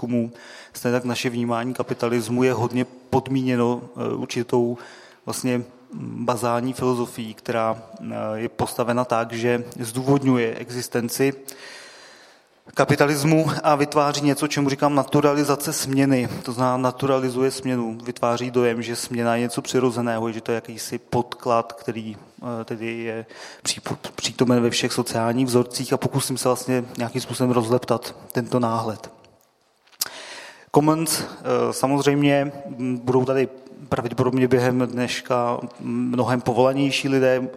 výzkumu, stejně tak naše vnímání kapitalismu je hodně podmíněno určitou vlastně bazální filozofií, která je postavena tak, že zdůvodňuje existenci kapitalismu a vytváří něco, čemu říkám naturalizace směny. To znamená, naturalizuje směnu, vytváří dojem, že směna je něco přirozeného, že to je jakýsi podklad, který eh, tedy je přítomen ve všech sociálních vzorcích a pokusím se vlastně nějakým způsobem rozleptat tento náhled. Commons eh, samozřejmě budou tady pravděpodobně během dneška mnohem povolanější lidé.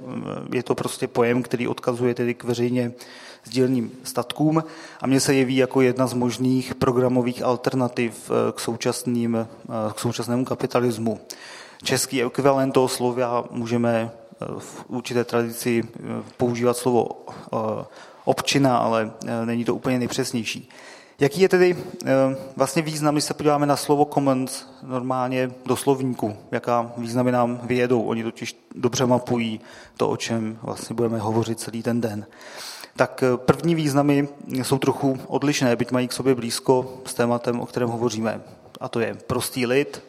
Je to prostě pojem, který odkazuje tedy k veřejně sdíleným statkům a mně se jeví jako jedna z možných programových alternativ eh, k, současným, eh, k současnému kapitalismu. Český ekvivalent toho slova můžeme v určité tradici používat slovo občina, ale není to úplně nejpřesnější. Jaký je tedy vlastně význam, když se podíváme na slovo commons normálně do slovníku? Jaká významy nám vyjedou? Oni totiž dobře mapují to, o čem vlastně budeme hovořit celý ten den tak eh, první významy jsou trochu odlišné, byť mají k sobě blízko s tématem, o kterém hovoříme. A to je prostý lid,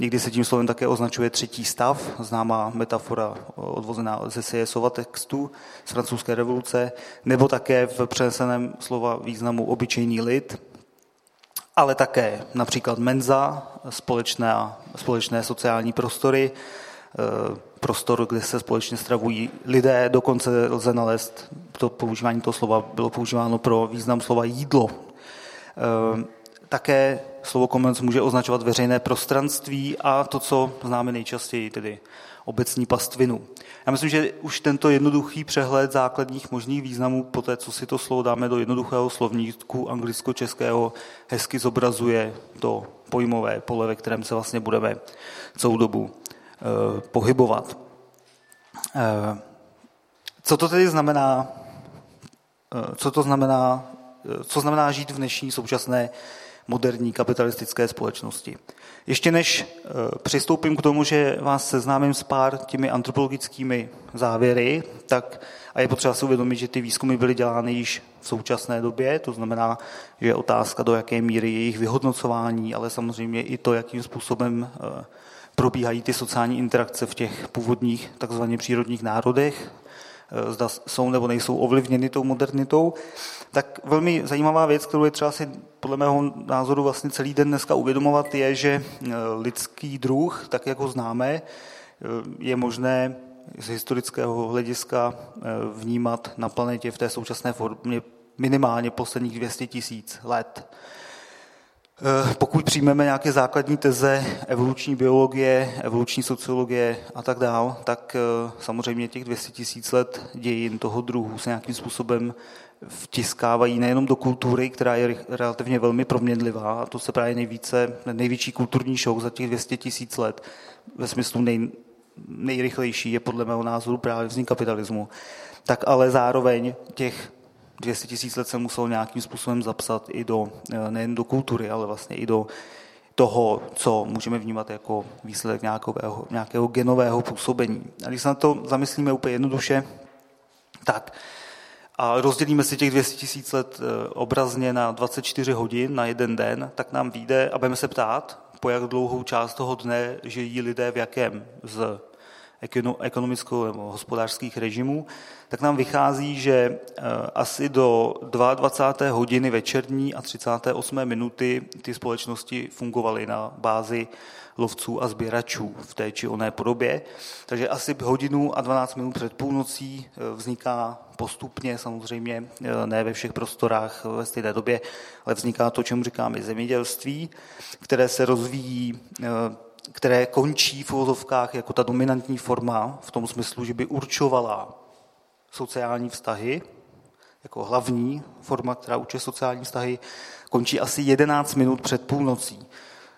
Někdy se tím slovem také označuje třetí stav, známá metafora odvozená ze CSova textu z francouzské revoluce, nebo také v přeneseném slova významu obyčejný lid, ale také například menza, společné, společné sociální prostory, Eh, prostor, kde se společně stravují lidé. Dokonce lze nalézt, to používání toho slova bylo používáno pro význam slova jídlo. Eh, také slovo commons může označovat veřejné prostranství a to, co známe nejčastěji, tedy obecní pastvinu. Já myslím, že už tento jednoduchý přehled základních možných významů, po té, co si to slovo dáme do jednoduchého slovníku anglicko-českého, hezky zobrazuje to pojmové pole, ve kterém se vlastně budeme celou dobu Eh, pohybovat. Eh, co to tedy znamená, eh, co to znamená, co znamená žít v dnešní současné moderní kapitalistické společnosti. Ještě než přistoupím k tomu, že vás seznámím s pár těmi antropologickými závěry, tak a je potřeba si uvědomit, že ty výzkumy byly dělány již v současné době, to znamená, že je otázka, do jaké míry jejich vyhodnocování, ale samozřejmě i to, jakým způsobem probíhají ty sociální interakce v těch původních takzvaně přírodních národech, eh, zda jsou nebo nejsou ovlivněny tou modernitou, tak velmi zajímavá věc, kterou je třeba si podle mého názoru vlastně celý den dneska uvědomovat, je, že eh, lidský druh, tak jak ho známe, eh, je možné z historického hlediska vnímat na planetě v té současné formě minimálně posledních 200 tisíc let. Eh, pokud přijmeme nějaké základní teze evoluční biologie, evoluční sociologie a tak dál, tak eh, samozřejmě těch 200 tisíc let dějin toho druhu se nějakým způsobem vtiskávají nejenom do kultury, která je relativně velmi proměnlivá, a to se právě nejvíce, největší kulturní šok za těch 200 tisíc let ve smyslu nej, nejrychlejší je podle mého názoru právě vznik kapitalismu, tak ale zároveň těch 200 tisíc let se musel nějakým způsobem zapsat i do, eh, nejen do kultury, ale vlastně i do toho, co můžeme vnímat jako výsledek nějakého, nějakého genového působení. A když se na to zamyslíme úplně jednoduše, tak a rozdělíme si těch 200 tisíc let eh, obrazně na 24 hodin na jeden den, tak nám vyjde a budeme se ptát, po jak dlouhou část toho dne žijí lidé v jakém z ekonomického nebo hospodářských režimů, tak nám vychází, že eh, asi do 22. hodiny večerní a 38. minuty ty společnosti fungovaly na bázi lovců a sběračů v té či oné podobě. Takže asi hodinu a 12 minut před půlnocí eh, vzniká postupně, samozřejmě eh, ne ve všech prostorách ve stejné době, ale vzniká to, čemu říkáme zemědělství, které se rozvíjí které končí v uvozovkách jako ta dominantní forma v tom smyslu, že by určovala sociální vztahy, jako hlavní forma, která učí sociální vztahy, končí asi 11 minut před půlnocí.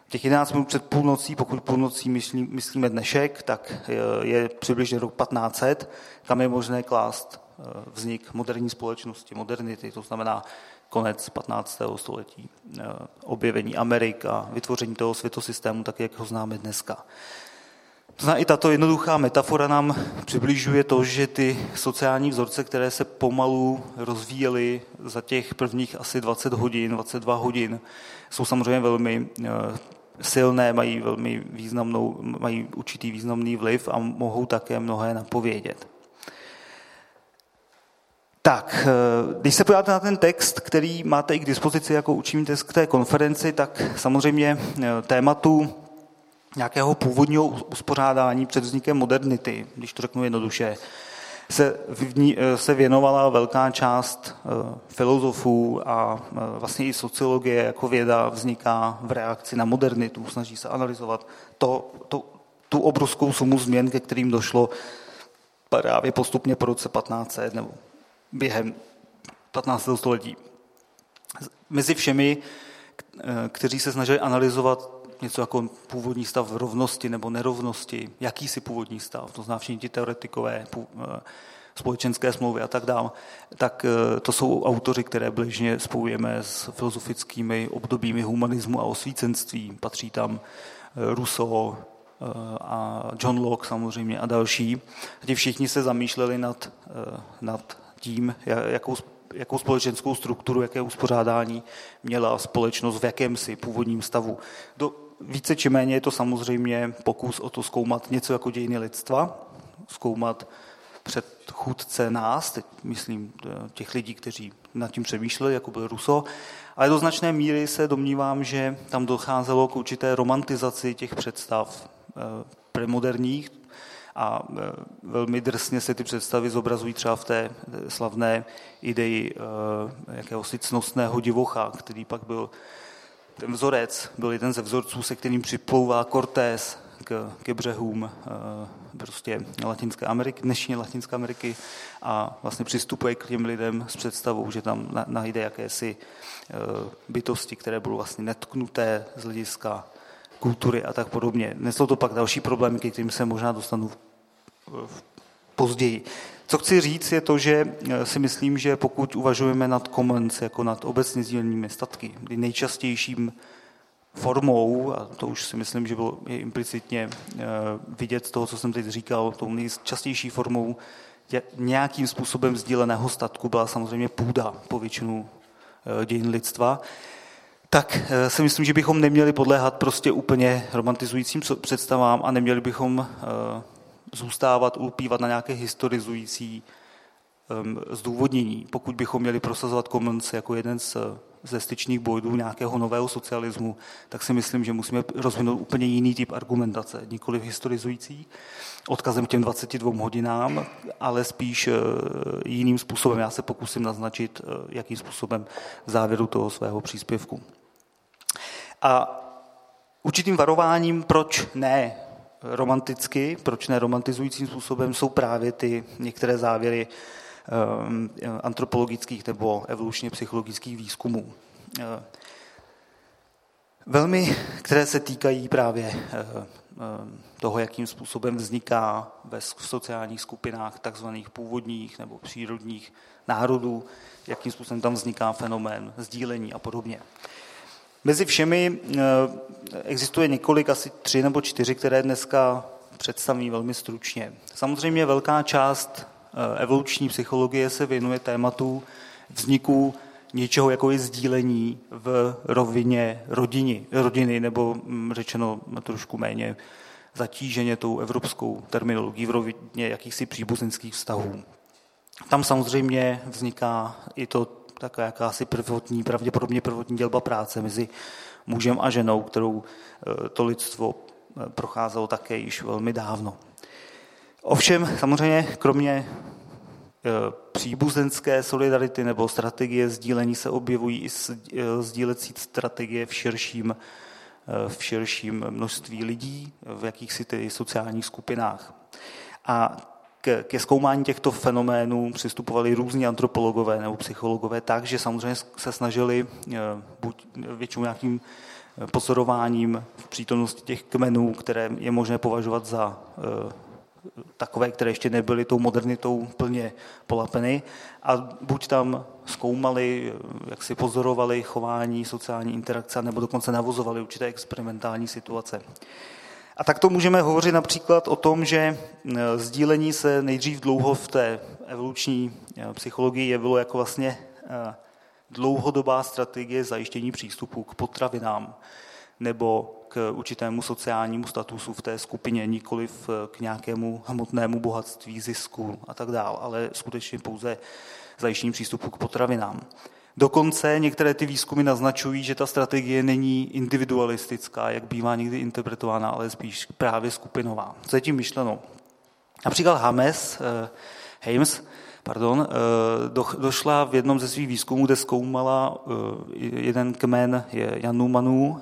Těch 11 minut před půlnocí, pokud půlnocí myslí, myslíme dnešek, tak je přibližně rok 1500, kam je možné klást eh, vznik moderní společnosti, modernity, to znamená konec 15. století, eh, objevení Amerik a vytvoření toho světosystému, tak jak ho známe dneska. Znamená, i tato jednoduchá metafora nám přibližuje to, že ty sociální vzorce, které se pomalu rozvíjely za těch prvních asi 20 hodin, 22 hodin, jsou samozřejmě velmi eh, silné, mají velmi významnou, mají určitý významný vliv a mohou také mnohé napovědět. Tak, eh, když se podíváte na ten text, který máte i k dispozici jako učení text k té konferenci, tak samozřejmě eh, tématu nějakého původního uspořádání před vznikem modernity, když to řeknu jednoduše, se, eh, se věnovala velká část filozofů a vlastně i sociologie jako věda vzniká v reakci na modernitu, snaží se analyzovat to, to, tu obrovskou sumu změn, ke kterým došlo právě postupně po roce 1500 nebo během 15. století. Mezi všemi, kteří se snažili analyzovat něco jako původní stav rovnosti nebo nerovnosti, jakýsi původní stav, to znamená všichni ti teoretikové, eh, společenské smlouvy a tak dále, tak eh, to jsou autoři, které bližně spojujeme s filozofickými obdobími humanismu a osvícenství. Patří tam eh, Rousseau a John Locke samozřejmě a další. A ti všichni se zamýšleli nad, nad tím, jakou, jakou společenskou strukturu, jaké uspořádání měla společnost v jakémsi původním stavu. Do, více či méně je to samozřejmě pokus o to zkoumat něco jako dějiny lidstva, zkoumat předchůdce nás, teď myslím těch lidí, kteří nad tím přemýšleli, jako byl Ruso, ale do značné míry se domnívám, že tam docházelo k určité romantizaci těch představ eh, premoderních, a e, velmi drsně se ty představy zobrazují třeba v té slavné ideji e, jakéhosi cnostného divocha, který pak byl ten vzorec, byl jeden ze vzorců, se kterým připlouvá Cortés k, ke břehům e, prostě Latinské Ameriky, dnešní Latinské Ameriky a vlastně přistupuje k těm lidem s představou, že tam najde jakési bytosti, které budou vlastně netknuté z hlediska kultury a tak podobně. Neslo to pak další problémy, ke kterým se možná dostanu později. Co chci říct, je to, že eh, si myslím, že pokud uvažujeme nad commons jako nad obecně sdílenými statky, kdy nejčastějším formou, a to už si myslím, že bylo je implicitně eh, vidět z toho, co jsem teď říkal, tou nejčastější formou nějakým způsobem sdíleného statku byla samozřejmě půda po většinu eh, dějin lidstva, tak eh, si myslím, že bychom neměli podléhat prostě úplně romantizujícím představám a neměli bychom eh, zůstávat, ulpívat na nějaké historizující ehm, zdůvodnění. Pokud bychom měli prosazovat Commons jako jeden z, ze styčných bojů nějakého nového socialismu, tak si myslím, že musíme rozvinout úplně jiný typ argumentace, nikoli historizující, odkazem k těm 22 hodinám, ale spíš eh, jiným způsobem. Já se pokusím naznačit, jakým způsobem závěru toho svého příspěvku. A určitým varováním, proč ne romanticky, proč ne romantizujícím způsobem, jsou právě ty některé závěry um, antropologických nebo evolučně psychologických výzkumů. Uh, velmi, které se týkají právě uh, toho, jakým způsobem vzniká ve sociálních skupinách takzvaných původních nebo přírodních národů, jakým způsobem tam vzniká fenomén sdílení a podobně. Mezi všemi eh, existuje několik, asi tři nebo čtyři, které dneska představí velmi stručně. Samozřejmě velká část eh, evoluční psychologie se věnuje tématu vzniku něčeho, jako je sdílení v rovině rodiny, rodiny, nebo mm, řečeno trošku méně zatíženě tou evropskou terminologií v rovině jakýchsi příbuzenských vztahů. Tam samozřejmě vzniká i to taková jakási prvotní, pravděpodobně prvotní dělba práce mezi mužem a ženou, kterou eh, to lidstvo eh, procházelo také již velmi dávno. Ovšem, samozřejmě, kromě eh, příbuzenské solidarity nebo strategie sdílení se objevují i sdílecí strategie v širším, v širším množství lidí, v jakýchsi sociálních skupinách. A ke, zkoumání těchto fenoménů přistupovali různí antropologové nebo psychologové tak, že samozřejmě se snažili eh, buď většinou nějakým eh, pozorováním v přítomnosti těch kmenů, které je možné považovat za eh, takové, které ještě nebyly tou modernitou plně polapeny a buď tam zkoumali, jak si pozorovali chování, sociální interakce, nebo dokonce navozovali určité experimentální situace. A tak to můžeme hovořit například o tom, že e, sdílení se nejdřív dlouho v té evoluční e, psychologii jevilo jako vlastně e, dlouhodobá strategie zajištění přístupu k potravinám nebo k určitému sociálnímu statusu v té skupině, nikoli k nějakému hmotnému bohatství, zisku a tak dále, ale skutečně pouze zajištění přístupu k potravinám. Dokonce některé ty výzkumy naznačují, že ta strategie není individualistická, jak bývá někdy interpretována, ale spíš právě skupinová. Co je tím myšleno? Například Hames, eh, Hames pardon, eh, došla v jednom ze svých výzkumů, kde zkoumala eh, jeden kmen Janumanů,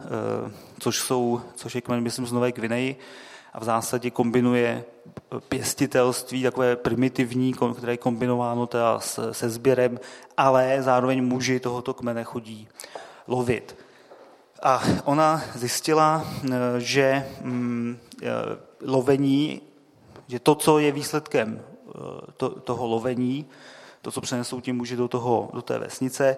což, jsou, což je kmen, myslím, z Nové Gvineji, a v zásadě kombinuje pěstitelství, takové primitivní, které je kombinováno teda se sběrem, ale zároveň muži tohoto kmene chodí lovit. A ona zjistila, že mm, e, lovení, že to, co je výsledkem toho lovení, to, co přenesou ti muži do, toho, do té vesnice,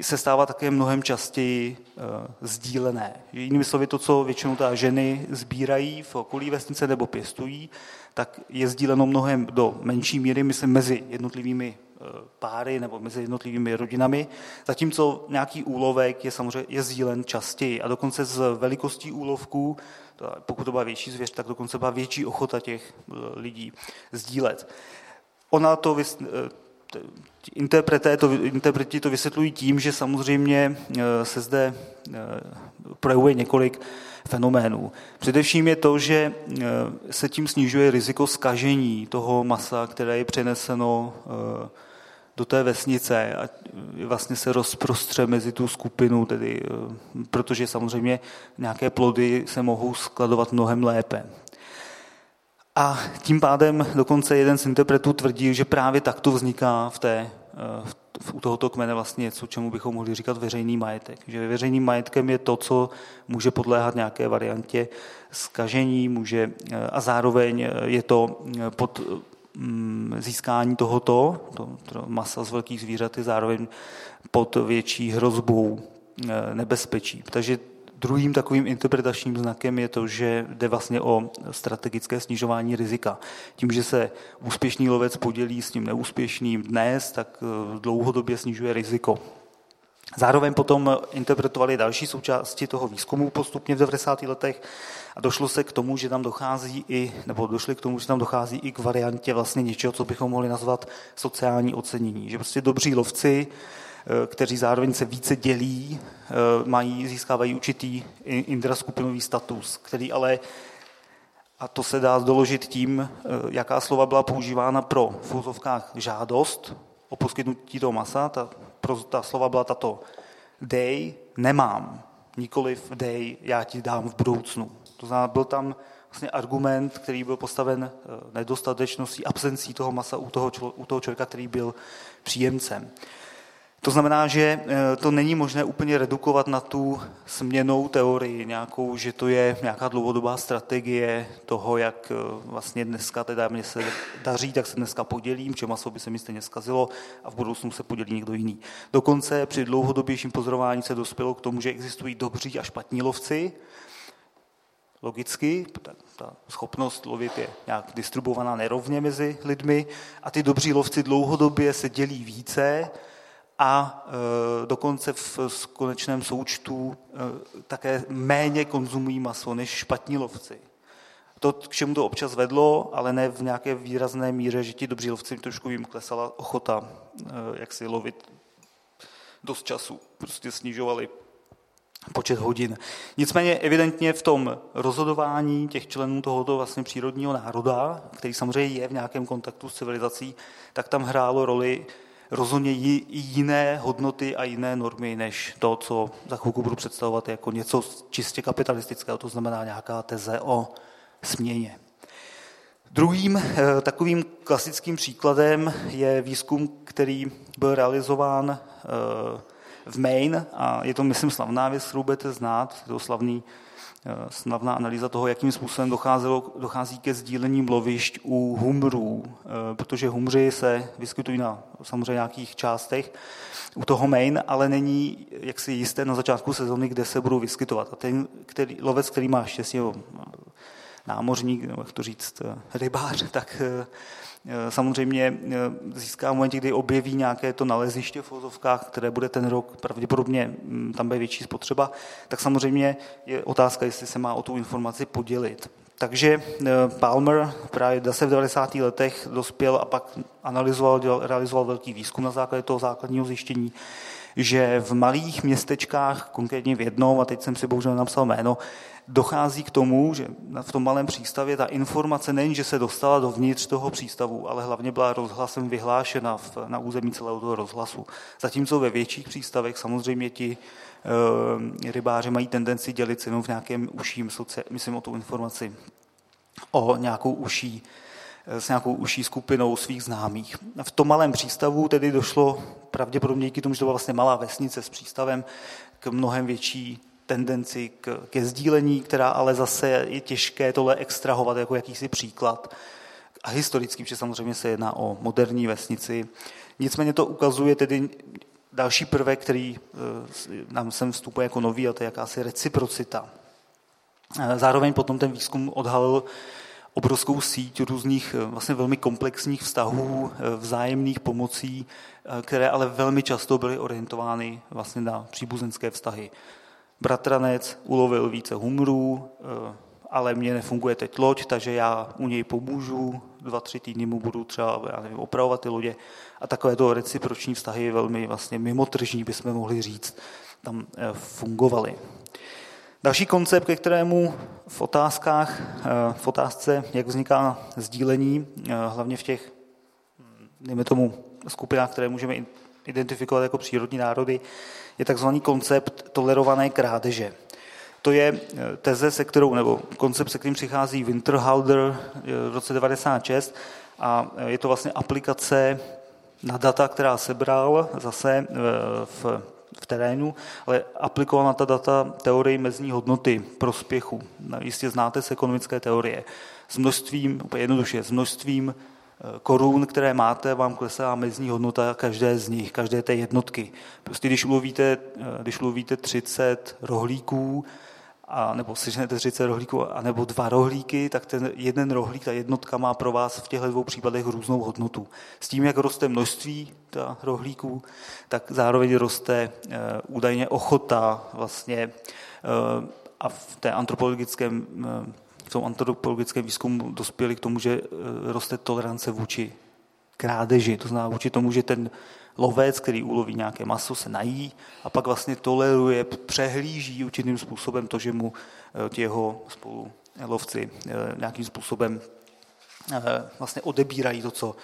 se stává také mnohem častěji uh, sdílené. Jinými slovy, to, co většinou ta ženy sbírají v okolí vesnice nebo pěstují, tak je sdíleno mnohem do menší míry, myslím, mezi jednotlivými uh, páry nebo mezi jednotlivými rodinami, zatímco nějaký úlovek je samozřejmě je sdílen častěji a dokonce z velikostí úlovků, pokud to byla větší zvěř, tak dokonce byla větší ochota těch uh, lidí sdílet. Ona to interpreté to, interpreti to vysvětlují tím, že samozřejmě e, se zde e, projevuje několik fenoménů. Především je to, že e, se tím snižuje riziko skažení toho masa, které je přeneseno do té vesnice a vlastně se rozprostře mezi tu skupinu, tedy, protože samozřejmě nějaké plody se mohou skladovat mnohem lépe. A tím pádem dokonce jeden z interpretů tvrdí, že právě takto vzniká v té, v, u tohoto kmene vlastně něco, čemu bychom mohli říkat veřejný majetek. Že veřejným majetkem je to, co může podléhat nějaké variantě skažení, může, a zároveň je to pod mm, získání tohoto, to, to masa z velkých zvířat je zároveň pod větší hrozbou nebezpečí. Takže Druhým takovým interpretačním znakem je to, že jde vlastně o strategické snižování rizika. Tím, že se úspěšný lovec podělí s tím neúspěšným dnes, tak eh, dlouhodobě snižuje riziko. Zároveň potom interpretovali další součásti toho výzkumu postupně v 90. letech a došlo se k tomu, že tam dochází i, nebo došli k tomu, že tam dochází i k variantě vlastně něčeho, co bychom mohli nazvat sociální ocenění. Že prostě dobří lovci kteří zároveň se více dělí, eh, mají, získávají určitý intraskupinový status, který ale, a to se dá doložit tím, eh, jaká slova byla používána pro v úzovkách žádost o poskytnutí toho masa, ta, pro, ta slova byla tato dej, nemám, nikoliv dej, já ti dám v budoucnu. To znamená, byl tam vlastně argument, který byl postaven nedostatečností, absencí toho masa u toho, u toho člověka, který byl příjemcem. To znamená, že eh, to není možné úplně redukovat na tu směnou teorii, nějakou, že to je nějaká dlouhodobá strategie toho, jak eh, vlastně dneska teda mě se daří, tak se dneska podělím, že maso by se mi stejně zkazilo a v budoucnu se podělí někdo jiný. Dokonce při dlouhodobějším pozorování se dospělo k tomu, že existují dobří a špatní lovci, Logicky, ta, ta schopnost lovit je nějak distribuovaná nerovně mezi lidmi a ty dobří lovci dlouhodobě se dělí více a e, dokonce v konečném součtu e, také méně konzumují maso než špatní lovci. To, k čemu to občas vedlo, ale ne v nějaké výrazné míře, že ti dobří lovci trošku jim klesala ochota, e, jak si lovit dost času. Prostě snižovali počet hodin. Nicméně evidentně v tom rozhodování těch členů tohoto vlastně přírodního národa, který samozřejmě je v nějakém kontaktu s civilizací, tak tam hrálo roli rozhodně jiné hodnoty a jiné normy, než to, co za chvilku budu představovat jako něco čistě kapitalistického, to znamená nějaká teze o směně. Druhým eh, takovým klasickým příkladem je výzkum, který byl realizován eh, v Maine a je to, myslím, slavná věc, kterou budete znát, je to slavný Eh, snadná analýza toho, jakým způsobem docházelo, dochází ke sdílení lovišť u humrů, eh, protože humři se vyskytují na samozřejmě nějakých částech u toho main, ale není jaksi jisté na začátku sezóny, kde se budou vyskytovat. A ten který, lovec, který má štěstí, námořník, nebo jak to říct, rybář, tak samozřejmě získá v momentě, kdy objeví nějaké to naleziště v fotovkách, které bude ten rok pravděpodobně, mm, tam bude větší spotřeba, tak samozřejmě je otázka, jestli se má o tu informaci podělit. Takže Palmer právě zase v 90. letech dospěl a pak analyzoval, realizoval velký výzkum na základě toho základního zjištění, že v malých městečkách, konkrétně v jednom, a teď jsem si bohužel napsal jméno, dochází k tomu, že v tom malém přístavě ta informace nejen, že se dostala dovnitř toho přístavu, ale hlavně byla rozhlasem vyhlášena v, na území celého toho rozhlasu. Zatímco ve větších přístavech samozřejmě ti e, rybáři mají tendenci dělit jenom v nějakém uším, myslím o tu informaci, o nějakou uší s nějakou užší skupinou svých známých. V tom malém přístavu tedy došlo pravděpodobně díky tomu, že to byla vlastně malá vesnice s přístavem, k mnohem větší tendenci k, ke sdílení, která ale zase je těžké tohle extrahovat jako jakýsi příklad. A historický, protože samozřejmě se jedná o moderní vesnici. Nicméně to ukazuje tedy další prvek, který eh, nám sem vstupuje jako nový, a to je jakási reciprocita. Eh, zároveň potom ten výzkum odhalil obrovskou síť různých eh, vlastně velmi komplexních vztahů, vzájemných pomocí, které ale velmi často byly orientovány vlastně na příbuzenské vztahy. Bratranec ulovil více humrů, ale mně nefunguje teď loď, takže já u něj pomůžu, dva, tři týdny mu budu třeba já nevím, opravovat ty lodě. A takovéto reciproční vztahy velmi vlastně mimotržní, bychom mohli říct, tam fungovaly. Další koncept, ke kterému v otázkách, eh, v otázce, jak vzniká sdílení, eh, hlavně v těch, dejme tomu, skupinách, které můžeme identifikovat jako přírodní národy, je takzvaný koncept tolerované krádeže. To je eh, teze, se kterou, nebo koncept, se kterým přichází Winterhalder v roce 96 a je to vlastně aplikace na data, která sebral zase v v terénu, ale aplikoval na ta data teorii mezní hodnoty prospěchu. Jistě znáte z ekonomické teorie. S množstvím, úplně jednoduše, s množstvím eh, korun, které máte, vám klesá mezní hodnota každé z nich, každé té jednotky. Prostě když ulovíte, eh, když ulovíte 30 rohlíků, a nebo seženete 30 rohlíků, a nebo dva rohlíky, tak ten jeden rohlík, ta jednotka má pro vás v těchto dvou případech různou hodnotu. S tím, jak roste množství ta rohlíků, tak zároveň roste e, údajně ochota vlastně e, a v té antropologickém e, v tom antropologickém výzkumu dospěli k tomu, že roste tolerance vůči krádeži, to znamená vůči tomu, že ten lovec, který uloví nějaké maso, se nají a pak vlastně toleruje, přehlíží určitým způsobem to, že mu eh, jeho spolu lovci eh, nějakým způsobem eh, vlastně odebírají to, co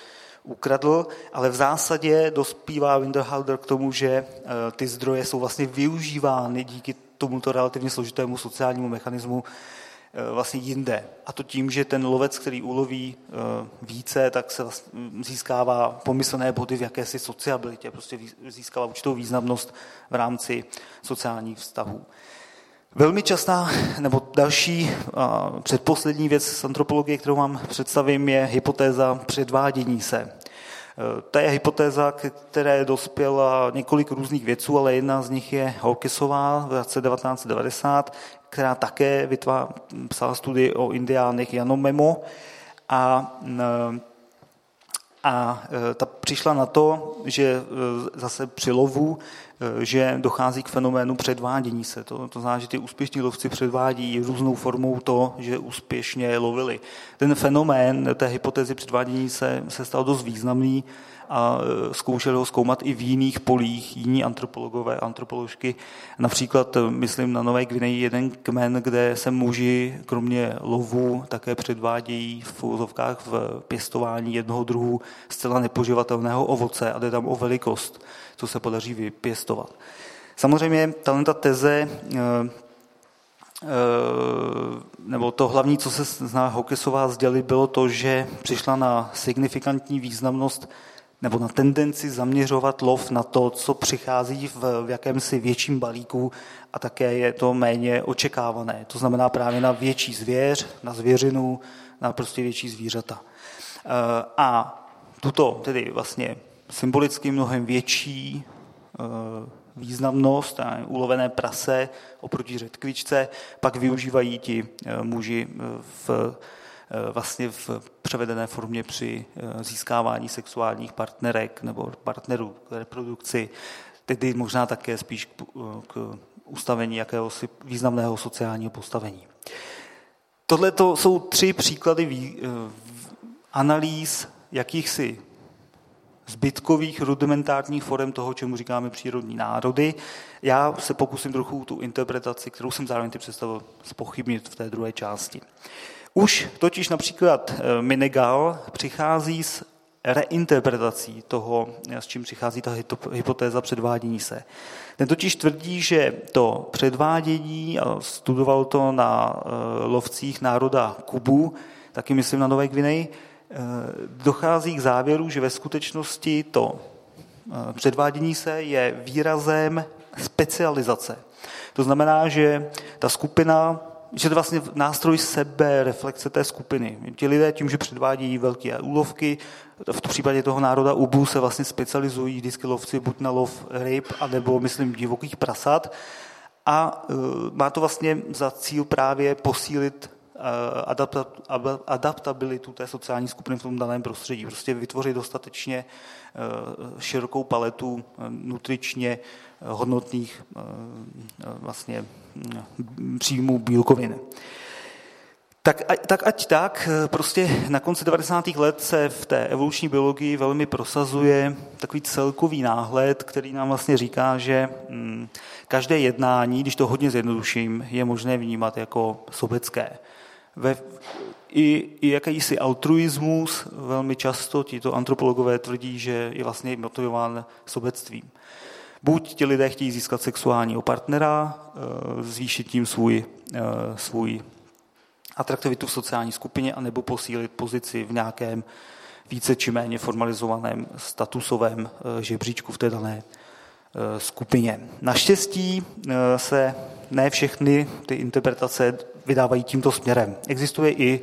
ukradl, ale v zásadě dospívá Winterhalder k tomu, že ty zdroje jsou vlastně využívány díky tomuto relativně složitému sociálnímu mechanismu Eh, vlastně jinde. A to tím, že ten lovec, který uloví eh, více, tak se vlastně získává pomyslné body v jakési sociabilitě, prostě získává určitou významnost v rámci sociálních vztahů. Velmi častá, nebo další předposlední věc z antropologie, kterou vám představím, je hypotéza předvádění se. Eh, to je hypotéza, které dospěla několik různých věců, ale jedna z nich je Hawkesová v roce 1990, která také vytvá, psala studii o indiánech Janomemo a, a e, ta přišla na to, že e, zase při lovu, e, že dochází k fenoménu předvádění se. To, to znamená, že ty úspěšní lovci předvádí různou formou to, že úspěšně lovili. Ten fenomén té hypotézy předvádění se, se stal dost významný a e, zkoušeli ho zkoumat i v jiných polích, jiní antropologové, antropoložky. Například, e, myslím, na Nové Gvineji jeden kmen, kde se muži, kromě lovu, také předvádějí v úzovkách v pěstování jednoho druhu zcela nepoživatelného ovoce a jde tam o velikost, co se podaří vypěstovat. Samozřejmě ta teze e, nebo to hlavní, co se zná Hokesová sdělit, bylo to, že přišla na signifikantní významnost nebo na tendenci zaměřovat lov na to, co přichází v, v jakémsi větším balíku a také je to méně očekávané. To znamená právě na větší zvěř, na zvěřinu, na prostě větší zvířata. Eh, a tuto tedy vlastně symbolicky mnohem větší eh, významnost, ulovené prase oproti řetkvičce, pak využívají ti muži v vlastně v převedené formě při získávání sexuálních partnerek nebo partnerů k reprodukci, tedy možná také spíš k, k ustavení jakéhosi významného sociálního postavení. Tohle to jsou tři příklady analýz jakýchsi zbytkových rudimentárních forem toho, čemu říkáme přírodní národy. Já se pokusím trochu tu interpretaci, kterou jsem zároveň ty představil, spochybnit v té druhé části. Už totiž například eh, Minegal přichází s reinterpretací toho, s čím přichází ta hypotéza předvádění se. Ten totiž tvrdí, že to předvádění, a studoval to na eh, lovcích národa Kubu, taky myslím na Nové Gvineji, eh, dochází k závěru, že ve skutečnosti to eh, předvádění se je výrazem specializace. To znamená, že ta skupina že to vlastně nástroj sebe, reflexe té skupiny. Ti lidé tím, že předvádějí velké úlovky, v případě toho národa Ubu se vlastně specializují vždycky lovci buď na lov ryb, anebo, myslím, divokých prasat. A uh, má to vlastně za cíl právě posílit uh, adaptabilitu té sociální skupiny v tom daném prostředí. Prostě vytvořit dostatečně uh, širokou paletu nutričně hodnotných vlastně příjmů bílkovin. Tak, tak ať tak, prostě na konci 90. let se v té evoluční biologii velmi prosazuje takový celkový náhled, který nám vlastně říká, že mm, každé jednání, když to hodně zjednoduším, je možné vnímat jako sobecké. Ve, i, i jakýsi altruismus, velmi často tito antropologové tvrdí, že je vlastně motivován sobectvím. Buď ti lidé chtějí získat sexuálního partnera, eh, zvýšit tím svůj, eh, svůj atraktivitu v sociální skupině, anebo posílit pozici v nějakém více či méně formalizovaném statusovém eh, žebříčku v té dané skupině. Naštěstí se ne všechny ty interpretace vydávají tímto směrem. Existuje i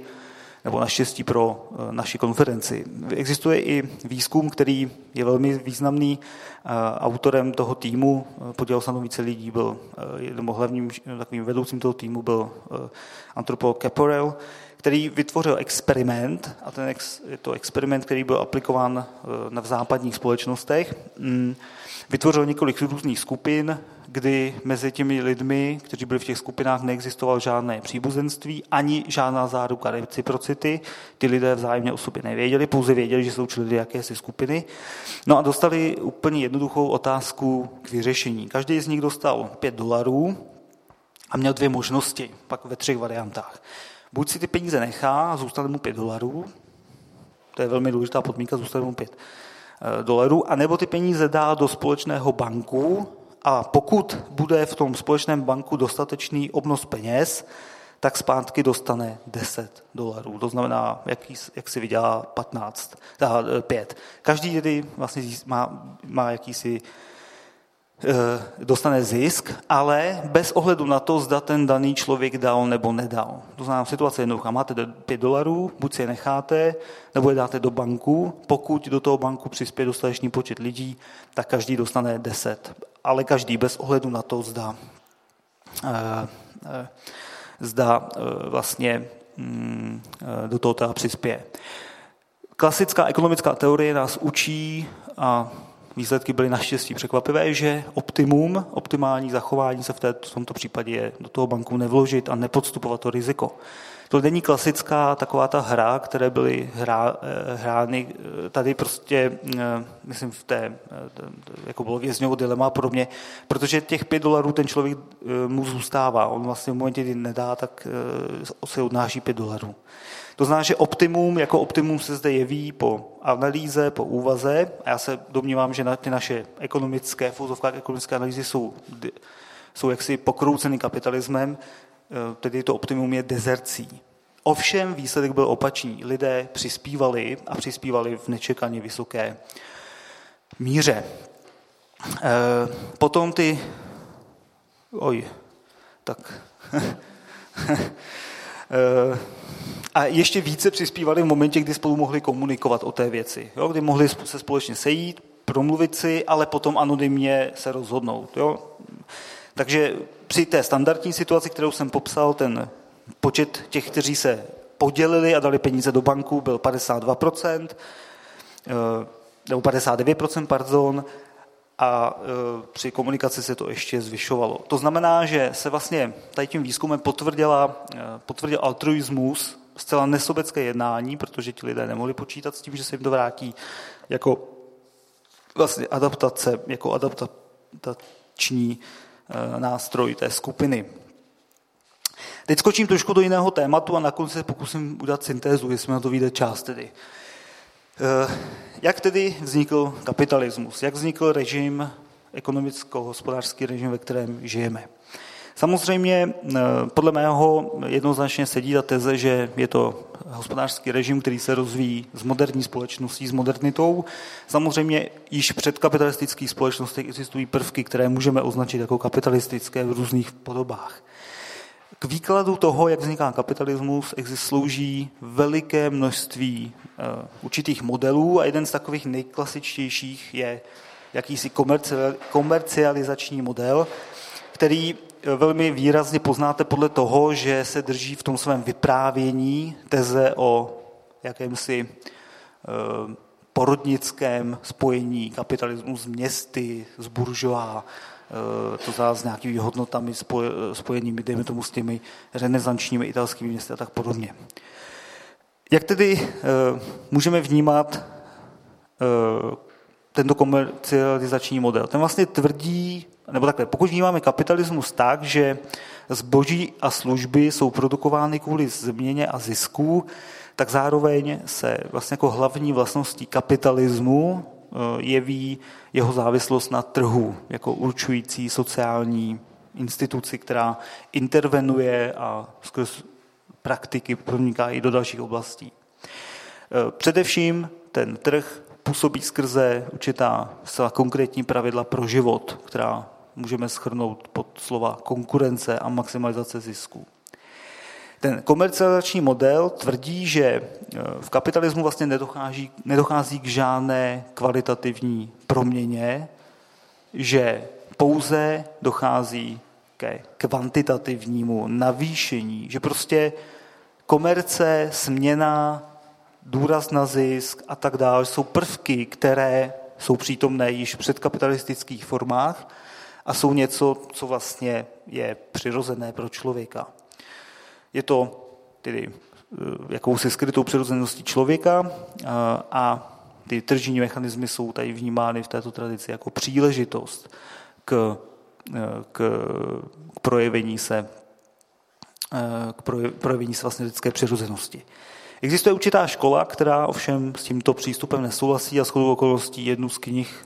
nebo naštěstí pro eh, naši konferenci. Existuje i výzkum, který je velmi významný. Eh, autorem toho týmu, eh, podělal se na více lidí, byl, nebo hlavním takovým vedoucím toho týmu byl antropolog Caporel, který vytvořil experiment, a ten ex, je to experiment, který byl aplikován v západních společnostech. Mm, vytvořil několik různých skupin, kdy mezi těmi lidmi, kteří byli v těch skupinách, neexistoval žádné příbuzenství, ani žádná záruka reciprocity. Ty lidé vzájemně o sobě nevěděli, pouze věděli, že jsou členy jakési skupiny. No a dostali úplně jednoduchou otázku k vyřešení. Každý z nich dostal 5 dolarů a měl dvě možnosti, pak ve třech variantách. Buď si ty peníze nechá a zůstane mu 5 dolarů, to je velmi důležitá podmínka, zůstane mu 5 eh, dolarů, anebo ty peníze dá do společného banku a pokud bude v tom společném banku dostatečný obnos peněz, tak zpátky dostane 10 dolarů. To znamená, jak, jak si vydělá 15, 5. Každý tedy vlastně má, má jakýsi Eh, dostane zisk, ale bez ohledu na to, zda ten daný člověk dal nebo nedal. To znamená, situace je jednoduchá. Máte 5 dolarů, buď si je necháte, nebo je dáte do banku. Pokud do toho banku přispěje dostatečný počet lidí, tak každý dostane 10. Ale každý bez ohledu na to, zda, eh, eh, zda vlastně mm, do toho teda přispěje. Klasická ekonomická teorie nás učí, a výsledky byly naštěstí překvapivé, že optimum, optimální zachování se v, té, v tomto případě je do toho banku nevložit a nepodstupovat to riziko. To není klasická taková ta hra, které byly hra, eh, hrány eh, tady prostě, eh, myslím, v té, jako bylo vězňovo dilema a podobně, protože těch pět dolarů ten člověk mu zůstává. On vlastně v momentě, kdy nedá, tak se odnáší pět dolarů. To znamená, že optimum jako optimum se zde jeví po analýze, po úvaze a já se domnívám, že na ty naše ekonomické, v ekonomické analýzy jsou, jsou jaksi pokrouceny kapitalismem, eh, tedy to optimum je dezercí. Ovšem výsledek byl opačný. Lidé přispívali a přispívali v nečekaně vysoké míře. Eh, potom ty... Oj, tak... Eh, a ještě více přispívali v momentě, kdy spolu mohli komunikovat o té věci. Jo, kdy mohli se společně sejít, promluvit si, ale potom anonymně se rozhodnout. Jo? Takže při té standardní situaci, kterou jsem popsal, ten počet těch, kteří se podělili a dali peníze do banku, byl 52%, eh, nebo 59%, pardon, a eh, při komunikaci se to ještě zvyšovalo. To znamená, že se vlastně tady tím výzkumem potvrdila, eh, potvrdil altruismus, zcela nesobecké jednání, protože ti lidé nemohli počítat s tím, že se jim to vrátí jako vlastně adaptace, jako adaptační nástroj té skupiny. Teď skočím trošku do jiného tématu a nakonec se pokusím udělat syntézu, jestli na to vyjde část tedy. Eh, jak tedy vznikl kapitalismus? Jak vznikl režim, ekonomicko-hospodářský režim, ve kterém žijeme? Samozřejmě eh, podle mého jednoznačně sedí ta teze, že je to hospodářský režim, který se rozvíjí z moderní společností, s modernitou. Samozřejmě již před kapitalistických společnostech existují prvky, které můžeme označit jako kapitalistické v různých podobách. K výkladu toho, jak vzniká kapitalismus, slouží veliké množství uh, určitých modelů a jeden z takových nejklasičtějších je jakýsi komercializační model, který eh, velmi výrazně poznáte podle toho, že se drží v tom svém vyprávění teze o jakémsi uh, porodnickém spojení kapitalismu s městy, s buržoá, Eh, to znamená s nějakými hodnotami spojenými, dejme tomu, s těmi renesančními italskými městy a tak podobně. Jak tedy eh, můžeme vnímat eh, tento komercializační model? Ten vlastně tvrdí, nebo takhle, pokud vnímáme kapitalismus tak, že zboží a služby jsou produkovány kvůli změně a zisku, tak zároveň se vlastně jako hlavní vlastností kapitalismu jeví jeho závislost na trhu jako určující sociální instituci, která intervenuje a skrz praktiky proniká i do dalších oblastí. E, především ten trh působí skrze určitá zcela konkrétní pravidla pro život, která můžeme schrnout pod slova konkurence a maximalizace zisků. Ten komercializační model tvrdí, že e, v kapitalismu vlastně nedochází, nedochází k žádné kvalitativní proměně, že pouze dochází ke kvantitativnímu navýšení, že prostě komerce, směna, důraz na zisk a tak dále jsou prvky, které jsou přítomné již v předkapitalistických formách a jsou něco, co vlastně je přirozené pro člověka. Je to tedy eh, jakousi skrytou přirozeností člověka eh, a ty tržní mechanismy jsou tady vnímány v této tradici jako příležitost k, eh, k, k projevení se k projevení se vlastně lidské přirozenosti. Existuje určitá škola, která ovšem s tímto přístupem nesouhlasí a shodou okolností jednu z knih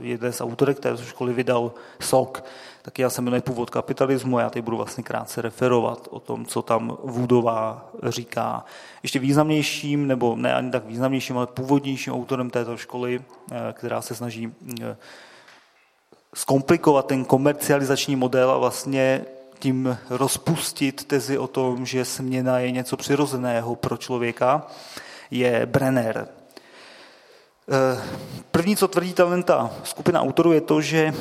jeden z autorek této školy vydal SOK, taky já se jmenuji Původ kapitalismu a já teď budu vlastně krátce referovat o tom, co tam Vůdová říká. Ještě významnějším, nebo ne ani tak významnějším, ale původnějším autorem této školy, eh, která se snaží eh, zkomplikovat ten komercializační model a vlastně tím rozpustit tezi o tom, že směna je něco přirozeného pro člověka, je Brenner. Eh, první, co tvrdí ta skupina autorů, je to, že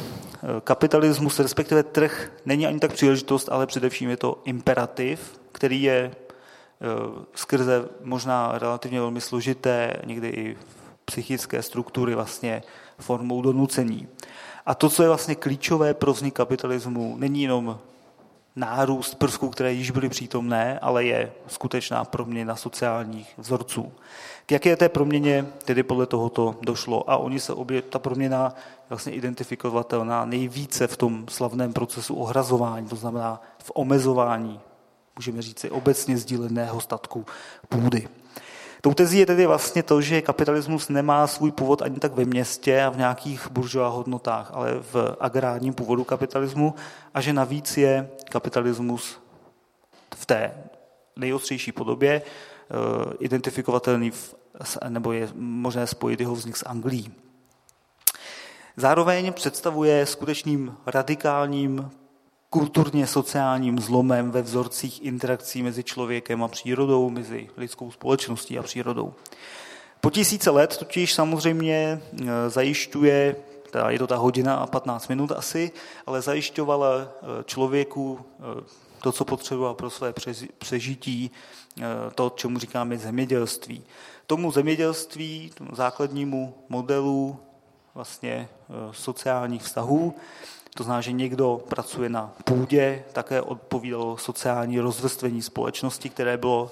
kapitalismus, respektive trh, není ani tak příležitost, ale především je to imperativ, který je eh, skrze možná relativně velmi složité, někdy i psychické struktury vlastně formou donucení. A to, co je vlastně klíčové pro vznik kapitalismu, není jenom nárůst prvků, které již byly přítomné, ale je skutečná proměna sociálních vzorců. K jaké té proměně tedy podle tohoto došlo? A oni se obě, ta proměna vlastně identifikovatelná nejvíce v tom slavném procesu ohrazování, to znamená v omezování, můžeme říct, obecně sdíleného statku půdy. Tou tezí je tedy vlastně to, že kapitalismus nemá svůj původ ani tak ve městě a v nějakých buržová hodnotách, ale v agrárním původu kapitalismu a že navíc je kapitalismus v té nejostřejší podobě eh, identifikovatelný v, nebo je možné spojit jeho vznik s Anglií. Zároveň představuje skutečným radikálním kulturně sociálním zlomem ve vzorcích interakcí mezi člověkem a přírodou, mezi lidskou společností a přírodou. Po tisíce let totiž samozřejmě zajišťuje, teda je to ta hodina a 15 minut asi, ale zajišťovala člověku to, co potřeboval pro své přežití, to, čemu říkáme zemědělství. Tomu zemědělství, tomu základnímu modelu vlastně sociálních vztahů, to znamená, že někdo pracuje na půdě, také odpovídalo sociální rozvrstvení společnosti, které bylo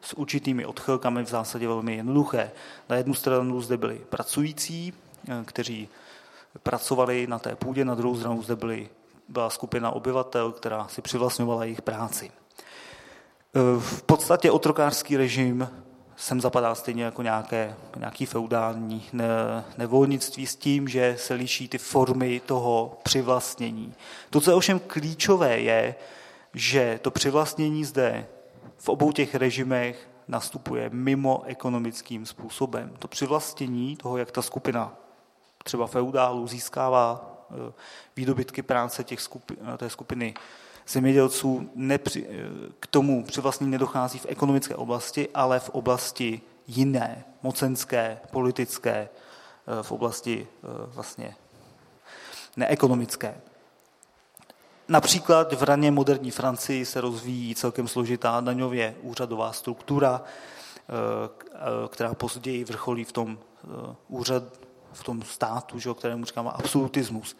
s určitými odchylkami v zásadě velmi jednoduché. Na jednu stranu zde byli pracující, eh, kteří pracovali na té půdě, na druhou stranu zde byly, byla skupina obyvatel, která si přivlastňovala jejich práci. Eh, v podstatě otrokářský režim sem zapadá stejně jako nějaké, nějaký feudální nevolnictví s tím, že se liší ty formy toho přivlastnění. To, co je ovšem klíčové, je, že to přivlastnění zde v obou těch režimech nastupuje mimo ekonomickým způsobem. To přivlastnění toho, jak ta skupina třeba feudálů získává eh, výdobytky práce těch skupin, té skupiny zemědělců nepři, k tomu přivlastnění nedochází v ekonomické oblasti, ale v oblasti jiné, mocenské, politické, eh, v oblasti eh, vlastně neekonomické. Například v raně moderní Francii se rozvíjí celkem složitá daňově úřadová struktura, eh, která později vrcholí v tom úřad, v tom státu, že, kterému říkáme absolutismus.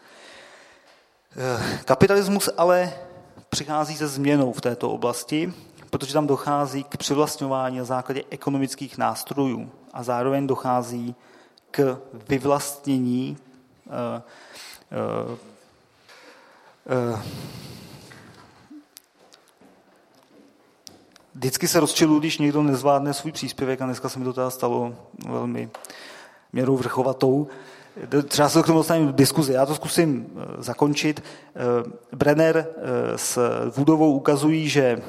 Kapitalismus ale přichází se změnou v této oblasti, protože tam dochází k přivlastňování na základě ekonomických nástrojů a zároveň dochází k vyvlastnění uh, uh, uh, Vždycky se rozčiluji, když někdo nezvládne svůj příspěvek a dneska se mi to teda stalo velmi měrou vrchovatou. Třeba se k tomu dostaneme diskuzi. Já to zkusím eh, zakončit. Eh, Brenner eh, s Woodovou ukazují, že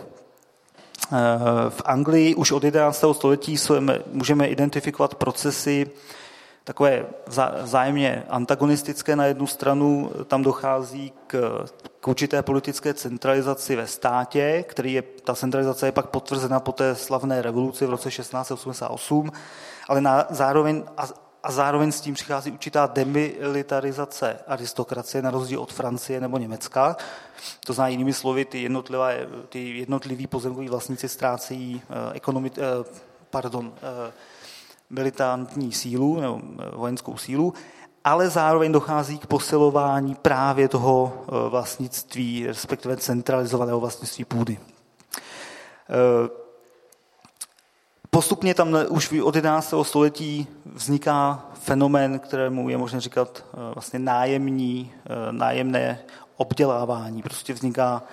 v Anglii už od 11. století můžeme identifikovat procesy takové vzájemně antagonistické na jednu stranu, tam dochází k, k určité politické centralizaci ve státě, který je, ta centralizace je pak potvrzena po té slavné revoluci v roce 1688, ale na, zároveň a zároveň s tím přichází určitá demilitarizace aristokracie na rozdíl od Francie nebo Německa. To znamená jinými slovy, ty, jednotlivé, ty jednotliví pozemkoví vlastníci ztrácejí eh, ekonomi, eh, pardon, eh, militantní sílu nebo vojenskou sílu, ale zároveň dochází k posilování právě toho vlastnictví, respektive centralizovaného vlastnictví půdy. Postupně tam už od 11. století vzniká fenomén, kterému je možné říkat eh, vlastně nájemní, eh, nájemné obdělávání. Prostě vzniká,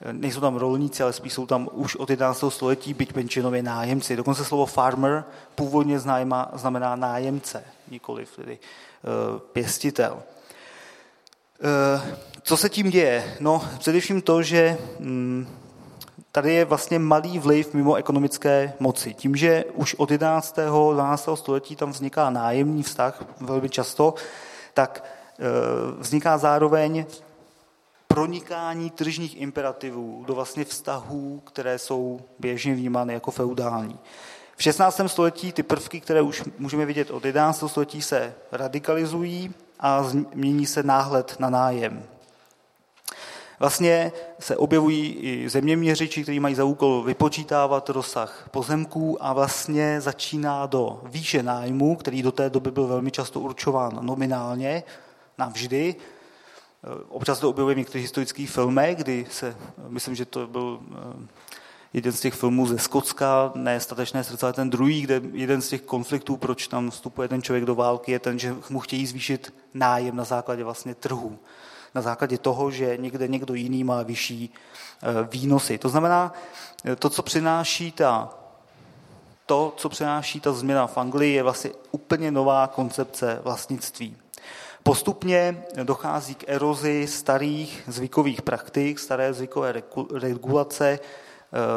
eh, nejsou tam rolníci, ale spíš jsou tam už od 11. století, byť menšinově nájemci. Dokonce slovo farmer původně znamená nájemce, nikoliv tedy pěstitel. Co se tím děje? No, především to, že mm, tady je vlastně malý vliv mimo ekonomické moci. Tím, že už od 11. 12. století tam vzniká nájemní vztah velmi často, tak e, vzniká zároveň pronikání tržních imperativů do vlastně vztahů, které jsou běžně vnímány jako feudální. V 16. století ty prvky, které už můžeme vidět od 11. století, se radikalizují a změní se náhled na nájem. Vlastně se objevují i zeměměřiči, kteří mají za úkol vypočítávat rozsah pozemků a vlastně začíná do výše nájmu, který do té doby byl velmi často určován nominálně, navždy. Občas to objevuje v některých filmech, kdy se, myslím, že to byl eh, jeden z těch filmů ze Skotska, ne statečné srdce, ale ten druhý, kde jeden z těch konfliktů, proč tam vstupuje ten člověk do války, je ten, že mu chtějí zvýšit nájem na základě vlastně trhu na základě toho, že někde někdo jiný má vyšší eh, výnosy. To znamená, eh, to, co přináší ta to, co přináší ta změna v Anglii, je vlastně úplně nová koncepce vlastnictví. Postupně dochází k erozi starých zvykových praktik, staré zvykové regulace,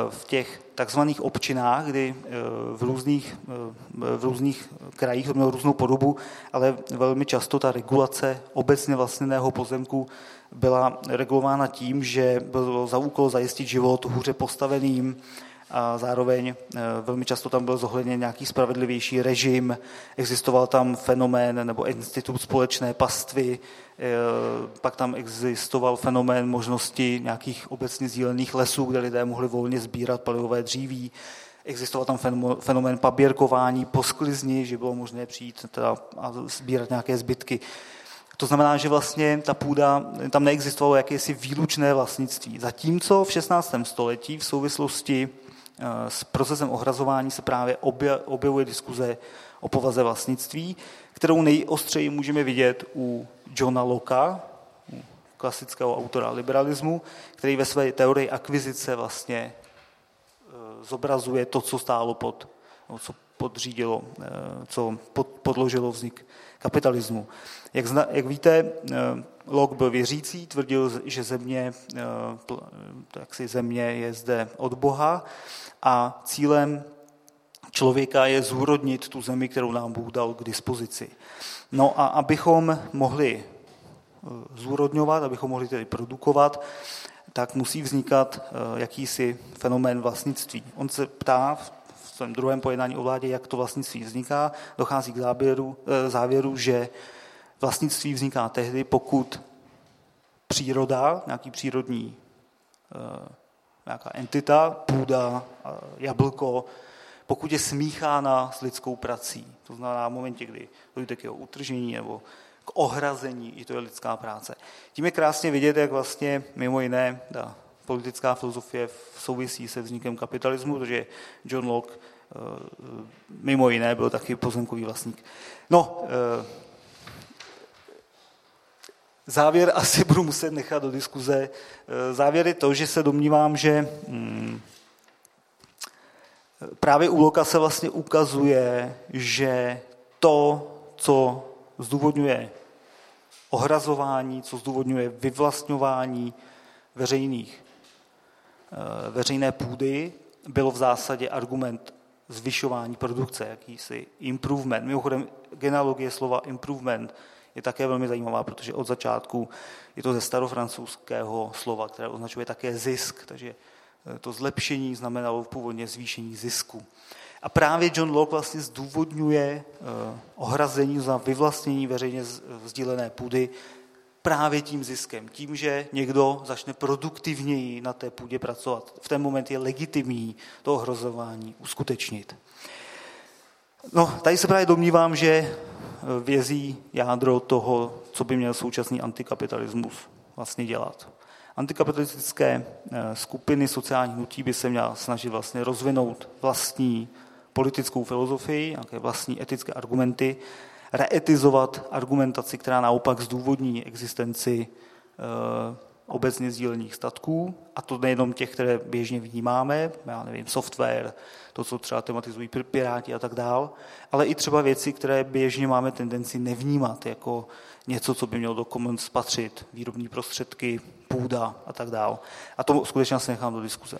v těch takzvaných občinách, kdy eh, v různých, eh, v různých krajích to mělo různou podobu, ale velmi často ta regulace obecně vlastněného pozemku byla regulována tím, že bylo za úkol zajistit život hůře postaveným a zároveň velmi často tam byl zohledněn nějaký spravedlivější režim, existoval tam fenomén nebo institut společné pastvy, pak tam existoval fenomén možnosti nějakých obecně sdílených lesů, kde lidé mohli volně sbírat palivové dříví, existoval tam fenomén paběrkování po sklizni, že bylo možné přijít teda a sbírat nějaké zbytky. To znamená, že vlastně ta půda, tam neexistovalo jakési výlučné vlastnictví. Zatímco v 16. století v souvislosti eh, s procesem ohrazování se právě objevuje diskuze o povaze vlastnictví, kterou nejostřeji můžeme vidět u Johna Locke, klasického autora liberalismu, který ve své teorii akvizice vlastně zobrazuje to, co stálo pod, co podřídilo, eh, co pod, podložilo vznik kapitalismu. Jak, zna, jak víte, eh, Locke byl věřící, tvrdil, že země, eh, tak si země je zde od Boha a cílem člověka je zúrodnit tu zemi, kterou nám Bůh dal k dispozici. No a abychom mohli zúrodňovat, abychom mohli tedy produkovat, tak musí vznikat eh, jakýsi fenomén vlastnictví. On se ptá v svém druhém pojednání o vládě, jak to vlastnictví vzniká, dochází k závěru, eh, závěru že vlastnictví vzniká tehdy, pokud příroda, nějaký přírodní eh, nějaká entita, půda, jablko, pokud je smíchána s lidskou prací. To znamená v momentě, kdy dojde k jeho utržení nebo k ohrazení, i to je lidská práce. Tím je krásně vidět, jak vlastně mimo jiné ta politická filozofie souvisí se vznikem kapitalismu, protože John Locke eh, mimo jiné byl taky pozemkový vlastník. No, eh, závěr asi budu muset nechat do diskuze. Eh, závěr je to, že se domnívám, že mm, právě u Loka se vlastně ukazuje, že to, co zdůvodňuje ohrazování, co zdůvodňuje vyvlastňování veřejných, eh, veřejné půdy, bylo v zásadě argument zvyšování produkce, jakýsi improvement. Mimochodem, genealogie slova improvement je také velmi zajímavá, protože od začátku je to ze starofrancouzského slova, které označuje také zisk, takže eh, to zlepšení znamenalo původně zvýšení zisku. A právě John Locke vlastně zdůvodňuje eh, ohrazení za vyvlastnění veřejně sdílené půdy právě tím ziskem. Tím, že někdo začne produktivněji na té půdě pracovat. V ten moment je legitimní to ohrozování uskutečnit. No, tady se právě domnívám, že vězí jádro toho, co by měl současný antikapitalismus vlastně dělat. Antikapitalistické eh, skupiny sociálních hnutí by se měla snažit vlastně rozvinout vlastní politickou filozofii, nějaké vlastní etické argumenty, reetizovat argumentaci, která naopak zdůvodní existenci e, obecně sdílených statků, a to nejenom těch, které běžně vnímáme, já nevím, software, to, co třeba tematizují piráti a tak dál, ale i třeba věci, které běžně máme tendenci nevnímat jako něco, co by mělo do commons spatřit, výrobní prostředky, půda a tak dál. A to skutečně se nechám do diskuze.